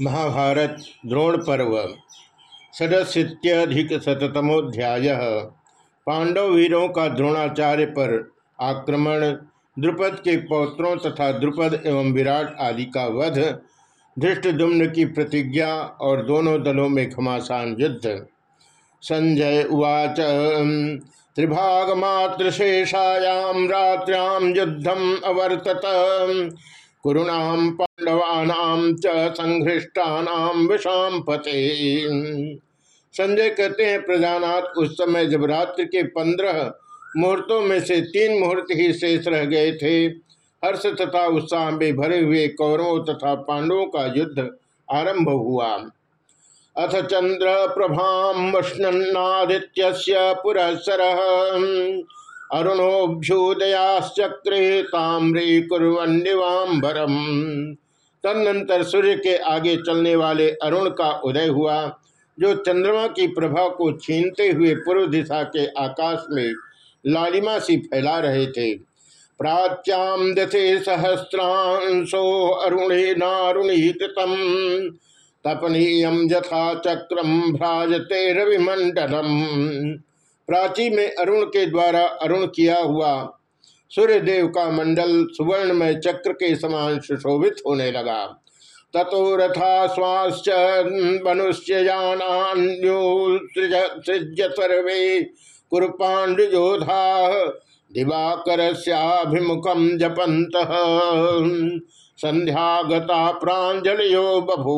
महाभारत द्रोण पर्व षडशीत्यधिक शतमोध्याय पांडव वीरों का द्रोणाचार्य पर आक्रमण, द्रुपद के पौत्रों तथा द्रुपद एवं विराट आदि का वध धृष्टदुम्न की प्रतिज्ञा और दोनों दलों में घमासान युद्ध। संजय उवाच, त्रिभागमात्रशेषायां रात्र्यां युद्धम अवर्तत। कुरुणाम पांडवानाम च संघृष्टानाम विषाम पते। संजय कहते हैं, प्रजानाथ, उस समय जब रात्रि के पंद्रह मुहूर्तों में से तीन मुहूर्त ही शेष रह गए थे, हर्ष तथा उत्साह में भरे हुए कौरवों तथा पांडवों का युद्ध आरंभ हुआ। अथ चंद्र प्रभाम वष्णन्नादित्य पुरस्सर अरुणोभ्युदयाश्चक्रे ताम्रे कुरन्निवाम्बरम तदनंतर सूर्य के आगे चलने वाले अरुण का उदय हुआ, जो चंद्रमा की प्रभा को छीनते हुए पूर्व दिशा के आकाश में लालिमा सी फैला रहे थे। प्राच्याम दथे सहस्रांशो अरुणे नारुणीकृतम तपनीयम यथा चक्रम भ्राजते रविमंडलम प्राची में अरुण के द्वारा अरुण किया हुआ सूर्य देव का मंडल सुवर्ण में चक्र के समान सुशोभित होने लगा। ततो रथा स्वाश्च मनुष्यजान्योसृज सर्वे कुरपाण्डयोधा दिवाकर जपंत संध्यागता प्राजलियो बभू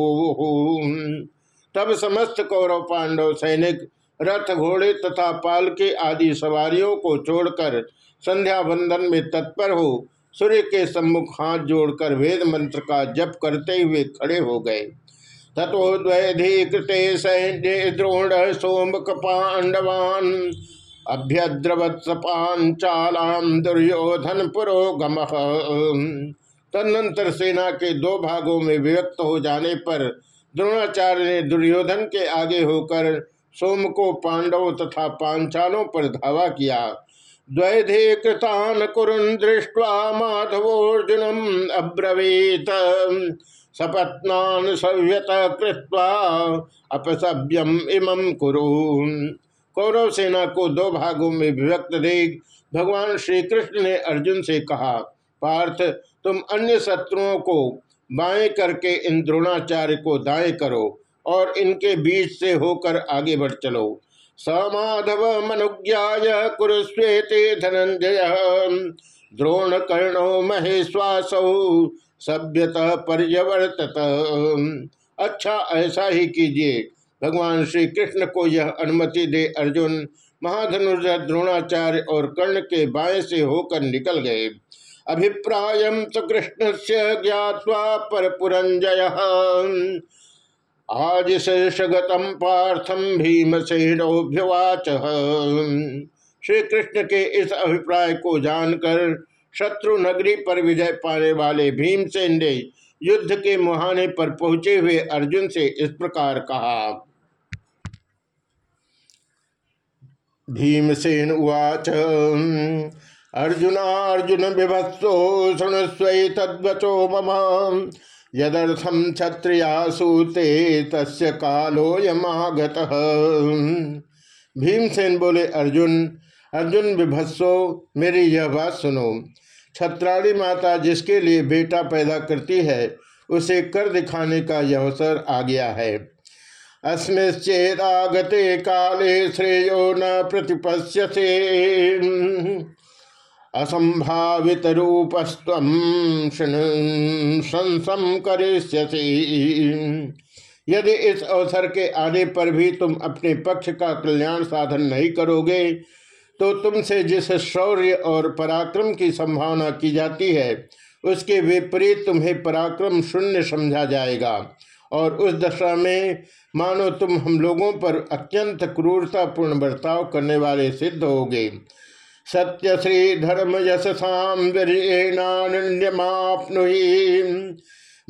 तब समस्त कौरव पांडव सैनिक, रथ घोड़े तथा पालके आदि सवारियों को छोड़कर संध्या बंदन में तत्पर हो, सूर्य के सम्मुख हाथ जोड़कर वेद मंत्र का जप करते हुए खड़े हो गए। तथोद्वैधीकृते सैन्य द्रोण, सोमक पांडवान अभ्यद्रवत्स पांचालाम दुर्योधन पुरोगम। तदनंतर सेना के दो भागों में विभक्त हो जाने पर द्रोणाचार्य ने दुर्योधन के आगे होकर सोम को पांडवों तथा पांचालों पर धावा किया। द्वैधे कृतान कुरुन दृष्टवा माधवोर्जुनम अब्रवीत। सपत्नान सव्यत कृत्वा अपसभ्यम इमं कुरु। कौरव सेना को दो भागों में विभक्त देख भगवान श्री कृष्ण ने अर्जुन से कहा, पार्थ, तुम अन्य शत्रुओं को बाएँ करके इन द्रोणाचार्य को दाएँ करो और इनके बीच से होकर आगे बढ़ चलो। समाधव मनुज्ञा कुरुस्वेते धनंजय। द्रोण कर्णो महेश्वासौ सभ्यतः पर्यवर्तत। अच्छा ऐसा ही कीजिए। भगवान श्री कृष्ण को यह अनुमति दे अर्जुन महाधनुष द्रोणाचार्य और कर्ण के बाएँ से होकर निकल गए। अभिप्राय कृष्ण से ज्ञावा पर पुरंजय आज शेषगतम पार्थम भीमसेनोभ्यवाच। श्री कृष्ण के इस अभिप्राय को जानकर शत्रु नगरी पर विजय पाने वाले भीमसेन ने युद्ध के मुहाने पर पहुँचे हुए अर्जुन से इस प्रकार कहा, भीमसेन उवाच। अर्जुनार्जुन विभत्सो शुणस्व तद्वचो मम। यदर्थम क्षत्रियासूते तस् कालोयमागत भीमसेन बोले, अर्जुन अर्जुन विभत्सो, मेरी यह बात सुनो। छत्राणी माता जिसके लिए बेटा पैदा करती है, उसे कर दिखाने का यह अवसर आ गया है। अस्मिश्चेदागते काले श्रेयो न प्रतिपश्यसे। असंभावित रूपस्व संसम यदि इस अवसर के आने पर भी तुम अपने पक्ष का कल्याण साधन नहीं करोगे तो तुमसे जिस शौर्य और पराक्रम की संभावना की जाती है, उसके विपरीत तुम्हें पराक्रम शून्य समझा जाएगा। और उस दशा में मानो तुम हम लोगों पर अत्यंत क्रूरतापूर्ण बर्ताव करने वाले सिद्ध होगे। सत्य श्री धर्म यशसाम वीरेणान्यमापनुही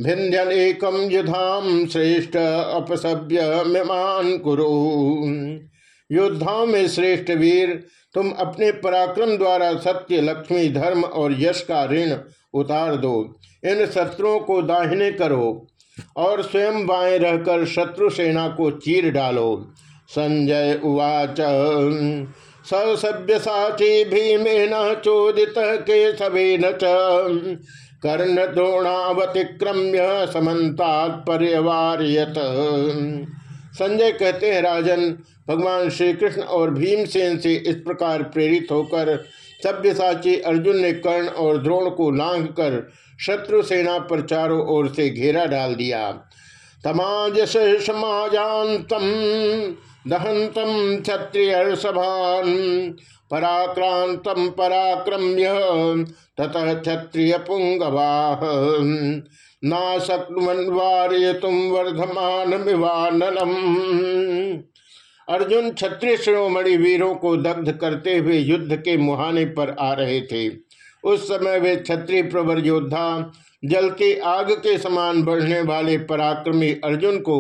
भिंध्यन एकम युधाम श्रेष्ठ अपसभ्य मेमान कुरु। योद्धाओं में श्रेष्ठ वीर, तुम अपने पराक्रम द्वारा सत्य, लक्ष्मी, धर्म और यश का ऋण उतार दो। इन शत्रुओं को दाहिने करो और स्वयं बाएँ रहकर शत्रु सेना को चीर डालो। संजय उवाच। सभ्य साची भीमेन चोदित के सभी न कर्ण द्रोणावतिक्रम्य समन्तात्पर्यवार्यत। संजय कहते हैं, राजन, भगवान श्री कृष्ण और भीमसेन से इस प्रकार प्रेरित होकर सभ्यसाची अर्जुन ने कर्ण और द्रोण को लांघ कर शत्रु सेना पर चारों ओर से घेरा डाल दिया। तमाज समाजातम दहंतम क्षत्रिय सभान पराक्रांतम पराक्रम्य, ततः क्षत्रिय पुंगवाह नाशक्नुवार्य तुम वर्धमान विवानलम अर्जुन क्षत्रिय शिरोमणि वीरों को दग्ध करते हुए युद्ध के मुहाने पर आ रहे थे। उस समय वे क्षत्रिय प्रवर योद्धा जलती आग के समान बढ़ने वाले पराक्रमी अर्जुन को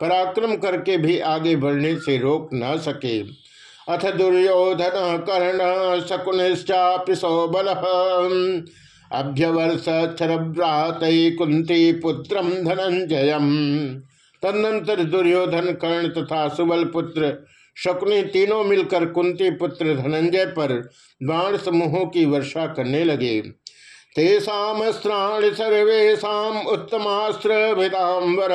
पराक्रम करके भी आगे बढ़ने से रोक न सके। अथ दुर्योधन कर्ण शकुनिश्चापि सौबल अभ्यवर्ष क्षरभ्रात कुंती पुत्रम धनंजय तदनंतर दुर्योधन कर्ण तथा सुबल पुत्र शकुनी तीनों मिलकर कुंती पुत्र धनंजय पर बाण समूहों की वर्षा करने लगे। तेषास्त्राणि उत्तमास्त्र विदाम्बर।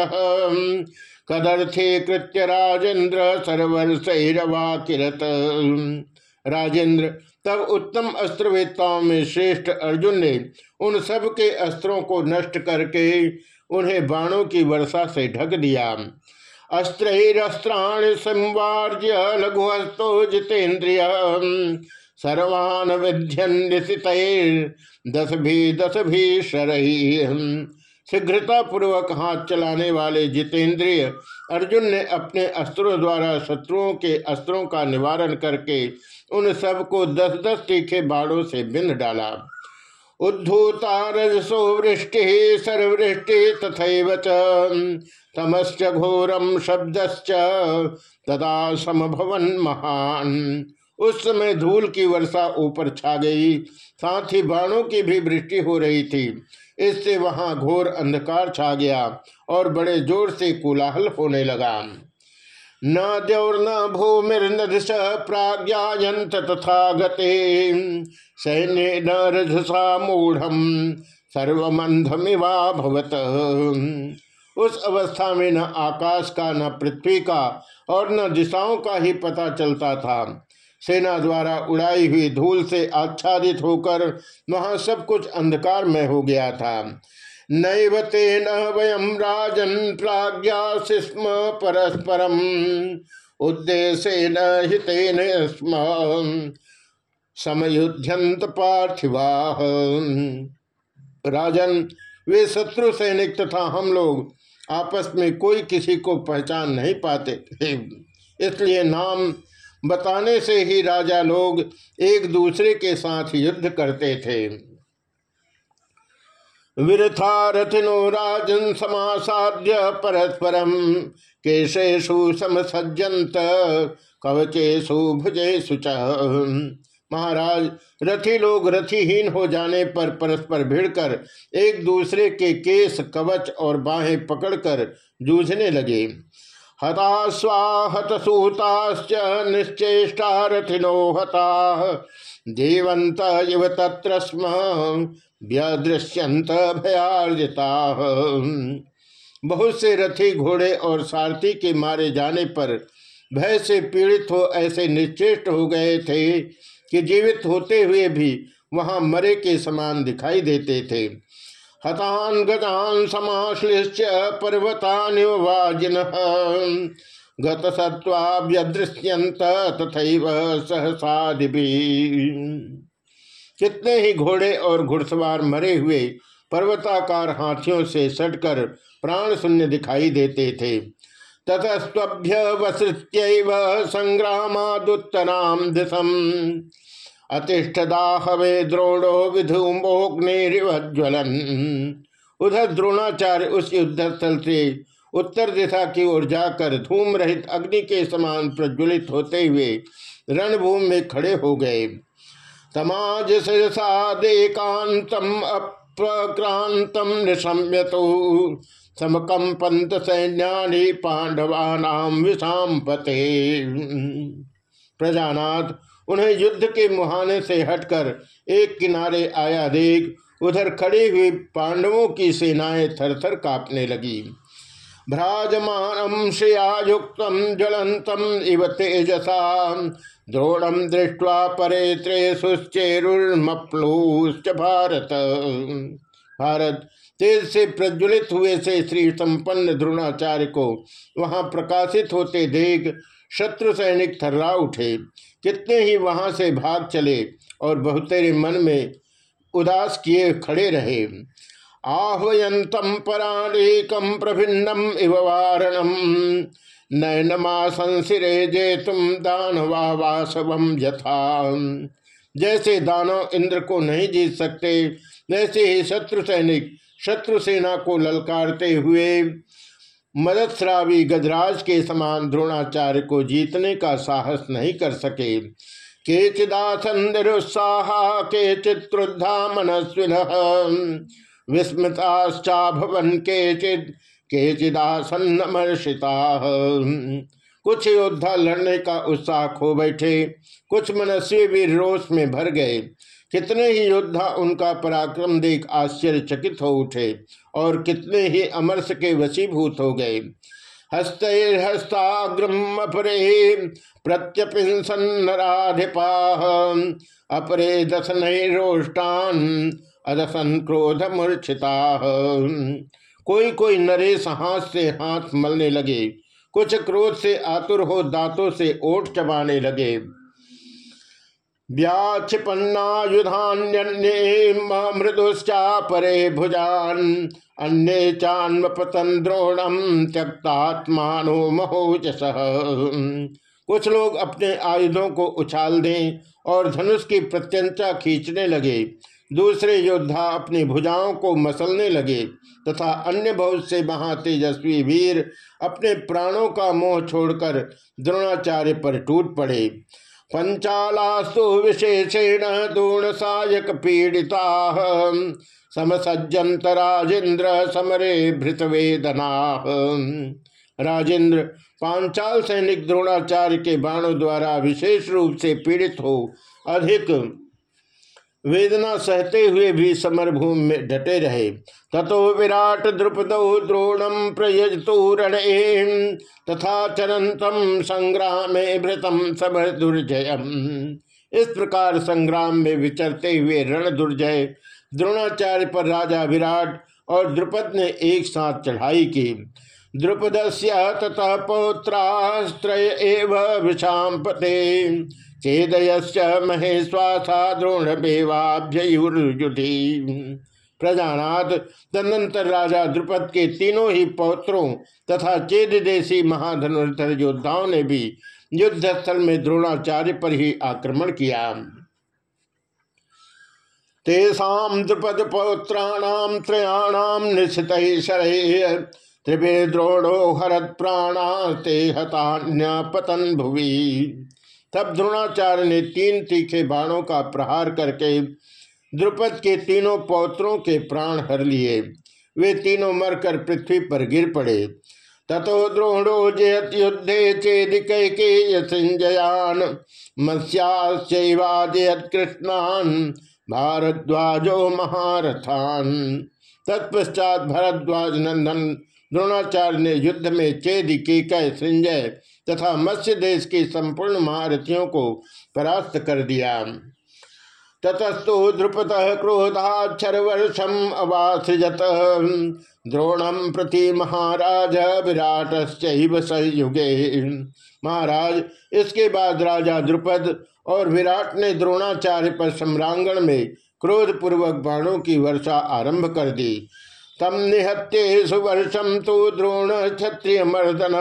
कदर्थे कृत्य राजेंद्र सर्वर्षवा किरत। राजेंद्र, तब उत्तम अस्त्रवेत्ताओं में श्रेष्ठ अर्जुन ने उन सब के अस्त्रों को नष्ट करके उन्हें बाणों की वर्षा से ढक दिया। अस्त्रस्त्राण संवार्य लघुहस्तो जितेन्द्रिय सर्वान विध्यन दस भी दस भी शरही शीघ्रता पूर्वक हाथ चलाने वाले जितेंद्रिय अर्जुन ने अपने अस्त्रों द्वारा शत्रुओं के अस्त्रों का निवारण करके उन सबको दस दस तीखे बाड़ों से बिंद डाला। उद्धूता रजसो वृष्टि सर्वृष्टि तथा तमश्च घोरम शब्दश्च तदा समभवन महान। उस समय धूल की वर्षा ऊपर छा गई, साथ ही बाणों की भी वृष्टि हो रही थी। इससे वहाँ घोर अंधकार छा गया और बड़े ज़ोर से कोलाहल होने लगा। न द्यौर न भूमिर्नस प्राज्ञायंत तथा गते। सैन्य न रजसा मूढ़ सर्वमंधमिवा उस अवस्था में न आकाश का, न पृथ्वी का और न दिशाओं का ही पता चलता था। सेना द्वारा उड़ाई हुई धूल से आच्छादित होकर वहाँ सब कुछ अंधकार में हो गया था। नैव तेन वयम स्म परस्परम। उद्देश्य न हितेन स्म समयुध्यंत पार्थिवा। राजन, वे शत्रु सैनिक तथा हम लोग आपस में कोई किसी को पहचान नहीं पाते थे। इसलिए नाम बताने से ही राजा लोग एक दूसरे के साथ युद्ध करते थे। विरथारथिनो राजन समासाद्य परस्परम। केशेशु समसज्जंत कवचेशु भुजेशु महाराज रथी लोग रथीहीन हो जाने पर परस्पर भिड़कर एक दूसरे के केस, कवच और बाहें पकड़कर जूझने लगे। हता सूताश्च निश्चेष्टा रथिनो हता। जीवंत इव तत्र स्म। व्यदृश्यंत भयार्जिता। बहुत से रथी घोड़े और सारथी के मारे जाने पर भय से पीड़ित हो ऐसे निश्चेष्ट हो गए थे कि जीवित होते हुए भी वहाँ मरे के समान दिखाई देते थे। हतान गजान समाश्लिश्च पर्वतान वाजिन गत सत्वाभ्यदृश्यंत तथा सहसादि कितने ही घोड़े और घुड़सवार मरे हुए पर्वताकार हाथियों से सटकर प्राण शून्य दिखाई देते थे। ततस्भ्य वसृत्य संग्रामादुत्तराम दिशम। अतिष्ठदाहवे द्रोणो विधुमोग्निज्वलन उधर द्रोणाचार्य उस युद्ध स्थल से उत्तर दिशा की ओर जाकर धूम रहित अग्नि के समान प्रज्वलित होते हुए रणभूमि में खड़े हो गए। समाज सादेकांतम अप्रक्रांतम निशम्यतु। समकंपंत सैन्यानि पांडवानाम विषाम पते। प्रजानाथ, उन्हें युद्ध के मुहाने से हटकर एक किनारे आया देख, उधर खड़ी हुई पांडवों की सेनाएँ थरथर कांपने लगी। भ्राजमान श्रियायुक्त ज्वलंतम इव तेजसा। द्रोणम दृष्टवा परे त्रेसुश्चेरुर्मप्लूश्च भारत। भारत तेज से प्रज्वलित हुए से श्री संपन्न द्रोणाचार्य को वहाँ प्रकाशित होते देख शत्रु सैनिक थर्रा उठे। कितने ही वहाँ से भाग चले और बहुतेरे मन में उदास किए खड़े रहे। आह्वयंतम पराणेकम प्रभिन्नम इव वारणम। नयनमा संसिरे जे तुम दानवा वासवम यथा। जैसे दानव इंद्र को नहीं जीत सकते, वैसे ही शत्रु सैनिक शत्रु सेना को ललकारते हुए मदस्रावी गजराज के समान द्रोणाचार्य को जीतने का साहस नहीं कर सके। के चिदासंदरुत्साह के चित्रुद्धा मनस्विन। विस्मृताश्चा भवन के चिद के चिदासन्नमर्षिता कुछ योद्धा लड़ने का उत्साह खो बैठे, कुछ मनस्वी भी रोष में भर गए। कितने ही योद्धा उनका पराक्रम देख आश्चर्यचकित हो उठे और कितने ही अमरस के वशीभूत हो गए। हस्तैर्हस्ताग्रम अपरे, प्रत्यपिंसन्नराधिपा, अपरे दसन रोष्टान अदसन क्रोध मूर्छिता। कोई कोई नरेश हाथ से हाथ मलने लगे, कुछ क्रोध से आतुर हो दांतों से ओट चबाने लगे। व्याक्षिपन्नायुधान्य मृदुश्चा परे भुजान, अन्य चान्म पतन द्रोणम त्यक्तात्मानो महोजस। कुछ लोग अपने आयुधों को उछाल दें और धनुष की प्रत्यंता खींचने लगे। दूसरे योद्धा अपनी भुजाओं को मसलने लगे तथा अन्य बहुत से महातेजस्वी वीर अपने प्राणों का मोह छोड़कर द्रोणाचार्य पर टूट पड़े। पंचालास्तु विशेषेण दूर्ण सायक पीड़िता समसज्जंत राजेंद्र समरे भृत वेदना राजेंद्र पांचाल सैनिक द्रोणाचार्य के बाणों द्वारा विशेष रूप से पीड़ित हो, अधिक वेदना सहते हुए भी समरभूमि में डटे रहे। ततो विराट द्रुपद द्रोणम प्रयजतो तथा चरंतम संग्राम भृतम समर दुर्जयम इस प्रकार संग्राम में विचरते हुए रण दुर्जय, द्रोणाचार्य पर राजा विराट और द्रुपद ने एक साथ चढ़ाई की। द्रुपद से तथा पौत्रास्त्रय एव विषाम पते चेदयश्च द्रोण बेवाभ्युर्युधि प्रजानाथ, तदनंतर राजा द्रुपद के तीनों ही पौत्रों तथा चेद देशी महाधनुर्धर योद्धाओं ने भी युद्ध स्थल में द्रोणाचार्य पर ही आक्रमण किया। द्रुपद पौत्राणाम त्रयाणाम निश्चित त्रिभे द्रोणो हरत प्राणा ते हतान्य पतन भुवि। तब द्रोणाचार्य ने तीन तीखे बाणों का प्रहार करके द्रुपद के तीनों पौत्रों के प्राण हर लिए। वे तीनों मरकर पृथ्वी पर गिर पड़े। ततो द्रोणो जयत युद्धे चेदिक संजयान मत्स्याश्चैवाजयत कृष्णान। भारद्वाजो महारथान। तत्पश्चात भरद्वाज नंदन द्रोणाचार्य ने युद्ध में चेद के संजय तथा मत्स्य देश के संपूर्ण महारथियों को परास्त कर दिया। ततस्तु द्रुपद क्रोधाक्षर वर्षम अवासृजत। द्रोणम प्रति महाराज विराट संयुगे। महाराज, इसके बाद राजा द्रुपद और विराट ने द्रोणाचार्य पर सम्रांगण में क्रोध पूर्वक बाणों की वर्षा आरंभ कर दी। तम निहत्ये सुवर्षम तो द्रोण क्षत्रिय मर्दन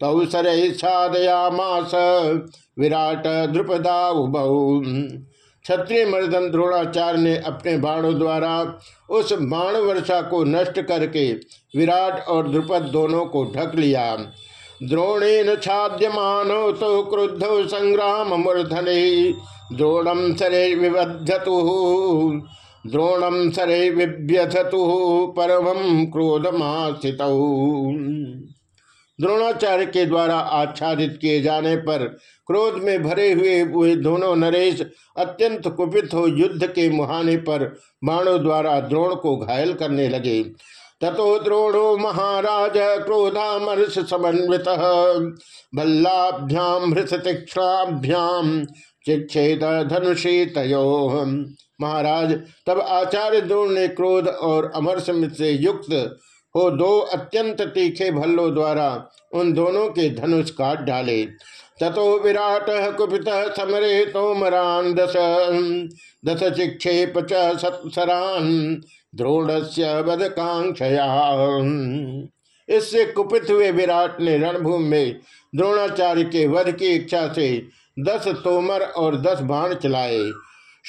तौ सर छादयामास विराट द्रुपदा क्षत्रिय मर्दन द्रोणाचार्य ने अपने बाणों द्वारा उस बाण वर्षा को नष्ट करके विराट और द्रुपद दोनों को ढक लिया। द्रोणेन छाद्यमानो तो क्रुद्ध संग्राम मूर्धने। द्रोणम सरे विबद्धतु द्रोणम सरे विव्यथतु। परम क्रोधमास्थित द्रोणाचार्य के द्वारा आच्छादित किए जाने पर क्रोध में भरे हुए वे दोनों नरेश अत्यंत कुपित हो युद्ध के मुहाने पर बाणों द्वारा द्रोण को घायल करने लगे। ततो द्रोणो महाराज क्रोधामर्ष समन्वित भल्लाभ्याम हृत तीक्षाभ्याम चिक्षेद धनुषी तयो। महाराज, तब आचार्य द्रोण ने क्रोध और अमर से युक्त हो दो अत्यंत तीखे भल्लों द्वारा उन दोनों के धनुष काट डाले। ततो विराट कुपित समरे तोमरान दस दस चिक्षेप चरान द्रोण से वधकांक्षया इससे कुपित हुए विराट ने रणभूमि में द्रोणाचार्य के वध की इच्छा से दस तोमर और दस बाण चलाए।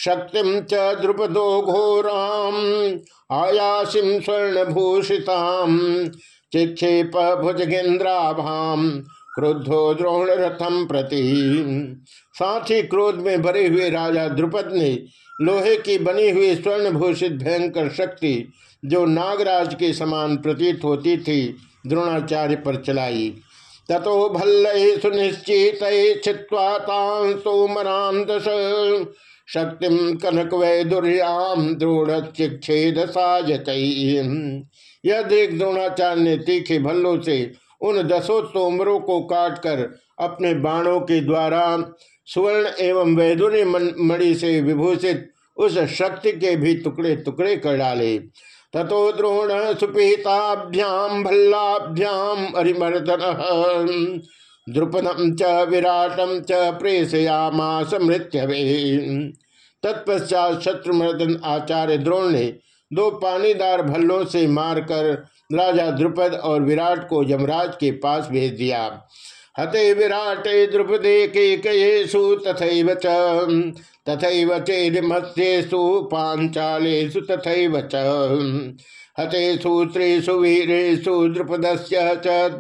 शक्तिम च द्रुपदो घोराम आयासिम स्वर्ण चिक्षेप क्रोधो द्रोण रथम प्रति। साथ ही क्रोध में भरे हुए राजा द्रुपद ने लोहे की बनी हुई स्वर्ण भूषित भयंकर शक्ति, जो नागराज के समान प्रतीत होती थी, द्रोणाचार्य पर चलाई। ततो भल्ल सुनिश्चित छिवा सोमराम दश शक्ति कनक वैदुर्याम द्रोण चिक्षेद साजक यह देख द्रोणाचार्य ने तीखे भल्लों से उन दसों तोमरों को काटकर अपने बाणों के द्वारा सुवर्ण एवं वैदुर्य मणि से विभूषित उस शक्ति के भी टुकड़े टुकड़े कर डाले। ततो द्रोण सुपीताभ्याम भल्लाभ्याम अरिमर्दन। द्रुपदम च विराटम च प्रेषयामास मृत्यवे। तत्पश्चात शत्रुमर्दन आचार्य द्रोण ने दो पानीदार भल्लों से मारकर राजा द्रुपद और विराट को यमराज के पास भेज दिया। हते विराटे द्रुपदे के कयेशु तथैव च। तथैव चेदिमत्येषु पांचालेषु तथैव च। हतेषु त्रिषु वीरेषु द्रुपदस्य च।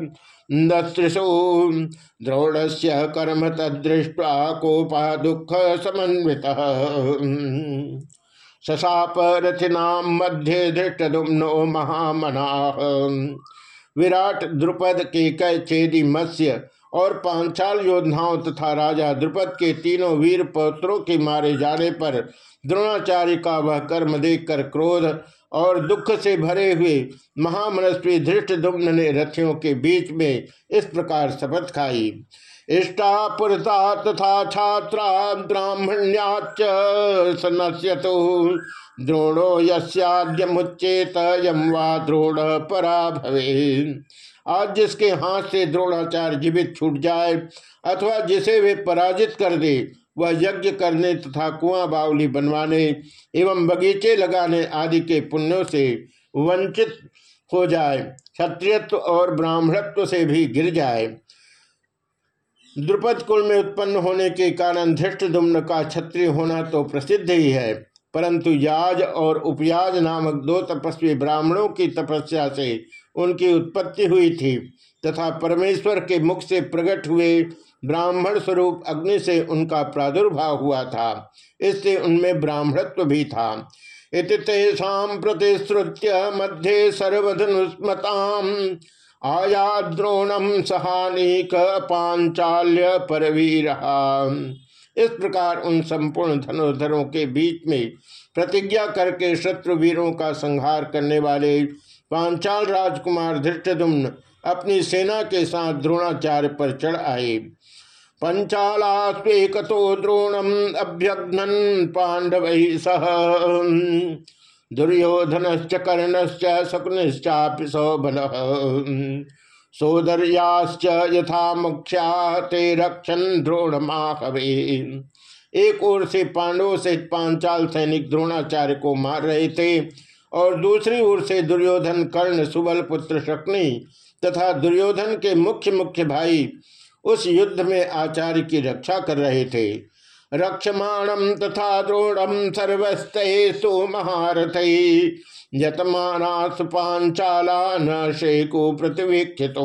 दस्त्रिषु से कर्म तदृष्ट्वा कोपा दुःख समन्वित रथिनाम मध्य धृष्टुम्नो महामना। विराट द्रुपद के कैचेदी मत्स्य और पांचाल योद्धाओं तथा राजा द्रुपद के तीनों वीर पौत्रों के मारे जाने पर द्रोणाचार्य का वह कर्म देखकर क्रोध और दुख से भरे हुए महामनस्वी धृष्ट दुम्न ने रथियों के बीच में इस प्रकार शपथ खाई। इष्टा पुरता तथा छात्रा ब्राह्मण्याच द्रोणो यस्याद्य मुच्चेत यम वा द्रोण परा भवे आज जिसके हाथ से द्रोणाचार्य जीवित छूट जाए अथवा जिसे वे पराजित कर दे, वह यज्ञ करने तथा कुआँ बावली बनवाने एवं बगीचे लगाने आदि के पुण्यों से वंचित हो जाए, क्षत्रियत्व और ब्राह्मणत्व से भी गिर जाए। द्रुपद कुल में उत्पन्न होने के कारण धृष्ट दुम्न का क्षत्रिय होना तो प्रसिद्ध ही है, परंतु याज और उपयाज नामक दो तपस्वी ब्राह्मणों की तपस्या से उनकी उत्पत्ति हुई थी तथा परमेश्वर के मुख से प्रकट हुए ब्राह्मण स्वरूप अग्नि से उनका प्रादुर्भाव हुआ था, इससे उनमें ब्राह्मणत्व भी था। इतिशा प्रतिश्रुत्य मध्य सर्वधनुस्मताम आया द्रोणम सहानिक पांचाल्य परवीर। इस प्रकार उन संपूर्ण धनुधरों के बीच में प्रतिज्ञा करके शत्रु वीरों का संहार करने वाले पांचाल राजकुमार धृष्टदुम्न अपनी सेना के साथ द्रोणाचार्य पर चढ़ आए। पंचाला स्वेकतो द्रोणम अभ्यघ्न पांडव सह। दुर्योधनश्च कर्णश्च शकुनिश्चापि सौबल सोदर्याश्च यथा मुख्या ते रक्षन द्रोणमाहवे। एक ओर से पांडवों से पांचाल सैनिक द्रोणाचार्य को मार रहे थे। और दूसरी ओर से दुर्योधन कर्ण सुबल पुत्र शक्नि तथा दुर्योधन के मुख्य मुख्य भाई उस युद्ध में आचार्य की रक्षा कर रहे थे। रक्षमाणम तथा द्रोणम सर्वस्तु महारथ यतमाना शेको प्रतिवीक्षित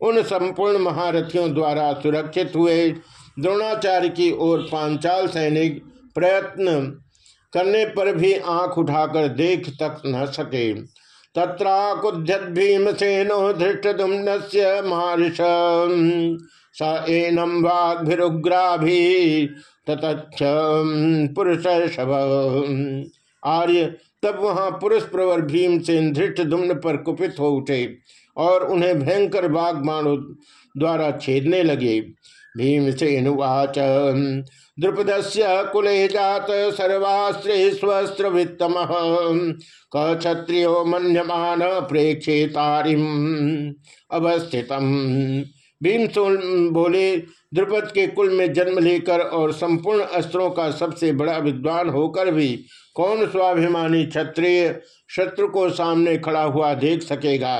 उन संपूर्ण महारथियों द्वारा सुरक्षित हुए द्रोणाचार्य की ओर पांचाल सैनिक प्रयत्न करने पर भी आँख उठाकर देख तक न सके। तत्राकुद्यत भीमसेनो से महर्ष स एनम वाग्भिरुग्राभी ततच्छ पुरुष आर्य, तब वहाँ पुरुष प्रवर भीमसेन धृष्ट दुम्न पर कुपित हो उठे और उन्हें भयंकर बाघ बाणों द्वारा छेदने लगे। भीमसेन उच द्रुपद से कुले जात सर्वास्त्रे स्वस्त्र वित्तम क्षत्रियो मन्यमान प्रेक्षे तारिम अवस्थित भीमसेन बोले, द्रुपद के कुल में जन्म लेकर और संपूर्ण अस्त्रों का सबसे बड़ा विद्वान होकर भी कौन स्वाभिमानी क्षत्रिय शत्रु को सामने खड़ा हुआ देख सकेगा?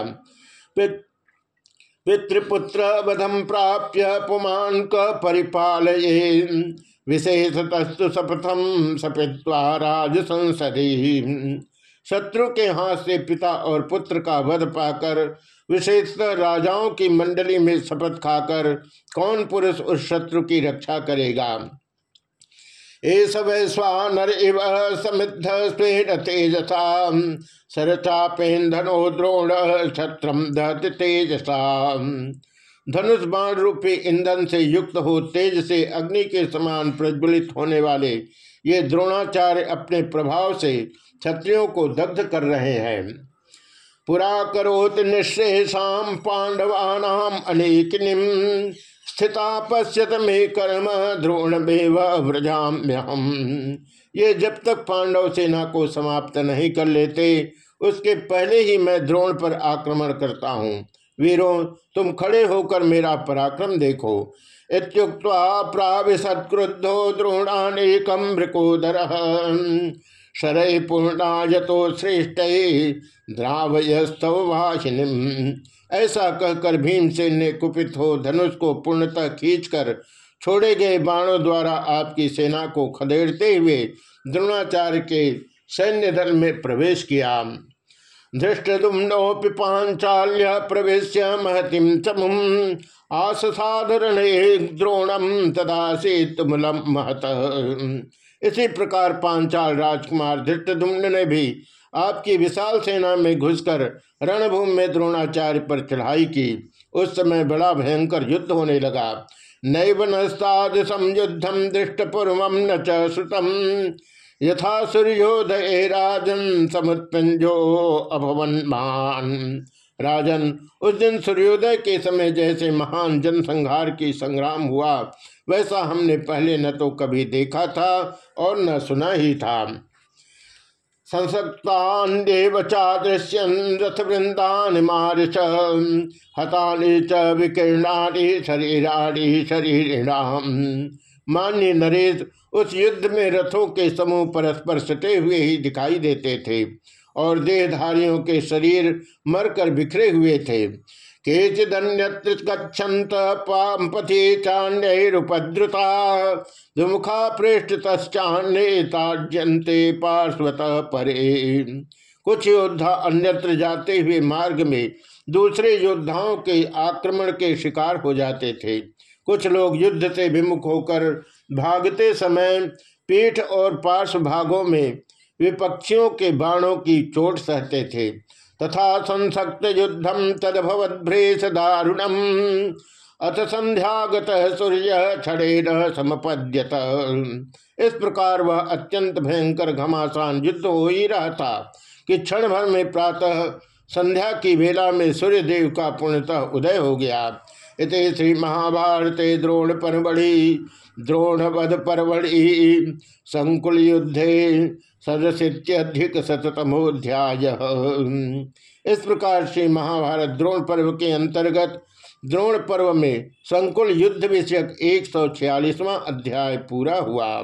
पितृपुत्र वधम प्राप्य पुमान क परिपाल विशेषतस्तु सपथम सपित्वा राज संसदी शत्रु के हाथ से पिता और पुत्र का वध पाकर, विशेषतः राजाओं की मंडली में शपथ खाकर, कौन पुरुष उस शत्रु की रक्षा करेगा? एस वैश्वानर इव समिद्ध स्वेन तेजसा। सरचापेन्धनो द्रोण दहत तेजसा। धनुष बाण रूपी ईंधन से युक्त हो, तेज से अग्नि के समान प्रज्वलित होने वाले ये द्रोणाचार्य अपने प्रभाव से क्षत्रियों को दग्ध कर रहे हैं। पुरा करोत निश्रेषा पांडवानाम अनेकनिम स्थिता पश्यत में कर्म द्रोण में व्रजाम्यहम। ये जब तक पांडव सेना को समाप्त नहीं कर लेते, उसके पहले ही मैं द्रोण पर आक्रमण करता हूँ। वीरों, तुम खड़े होकर मेरा पराक्रम देखो। प्राविशत्क्रुद्धो द्रोणानेकम मृकोदर शरय पूर्णा पूर्णायतो श्रेष्ठ द्रावयस्तवाहिनी ऐसा कहकर भीमसेन ने कुपित हो धनुष को पूर्णतः खींचकर छोड़े गए बाणों द्वारा आपकी सेना को खदेड़ते हुए द्रोणाचार्य के सैन्य दल में प्रवेश किया। धृष्टुम्नोपि पांचाल्य प्रवेश महतिम चमुम आसाधरण द्रोणम तदा से महत। इसी प्रकार पांचाल राजकुमार धृष्टुम्न ने भी आपकी विशाल सेना में घुसकर रणभूमि में द्रोणाचार्य पर चढ़ाई की। उस समय बड़ा भयंकर युद्ध होने लगा। नैव नस्ताद संयुद्धम दृष्ट पूर्व न चुतम यथा सूर्योदय राजन समुत्पंजो अभवन महान। राजन, उस दिन सूर्योदय के समय जैसे महान जनसंहार की संग्राम हुआ, वैसा हमने पहले न तो कभी देखा था और न सुना ही था। संसक्तान्देव चादृश्यन रथ वृंदान मारिश। हतानि च विकीर्णानि शरीराणि शरीरिणाम। मान्य नरेश उस युद्ध में रथों के समूह परस्पर सटे हुए ही दिखाई देते थे और देहधारियों के शरीर मरकर बिखरे हुए थे। पार्श्वत परे। कुछ योद्धा अन्यत्र जाते हुए मार्ग में दूसरे योद्धाओं के आक्रमण के शिकार हो जाते थे। कुछ लोग युद्ध से विमुख होकर भागते समय पीठ और पार्श्व भागों में विपक्षियों के बाणों की चोट सहते थे। तथा संसक्त युद्धम तदभवद्भ्रेश दारुणम। अथ संध्यागत सूर्य क्षणे न समपद्यत। इस प्रकार वह अत्यंत भयंकर घमासान युद्ध हो ही रहा था कि क्षण भर में प्रातः संध्या की वेला में सूर्य देव का पूर्णतः उदय हो गया। इत श्री महाभारते द्रोण परवड़ी द्रोणवध परवड़ी संकुल युद्धे सदस्यधिक शतमोध्याय इस प्रकार से महाभारत द्रोण पर्व के अंतर्गत द्रोण पर्व में संकुल युद्ध विषयक एक सौ अध्याय पूरा हुआ।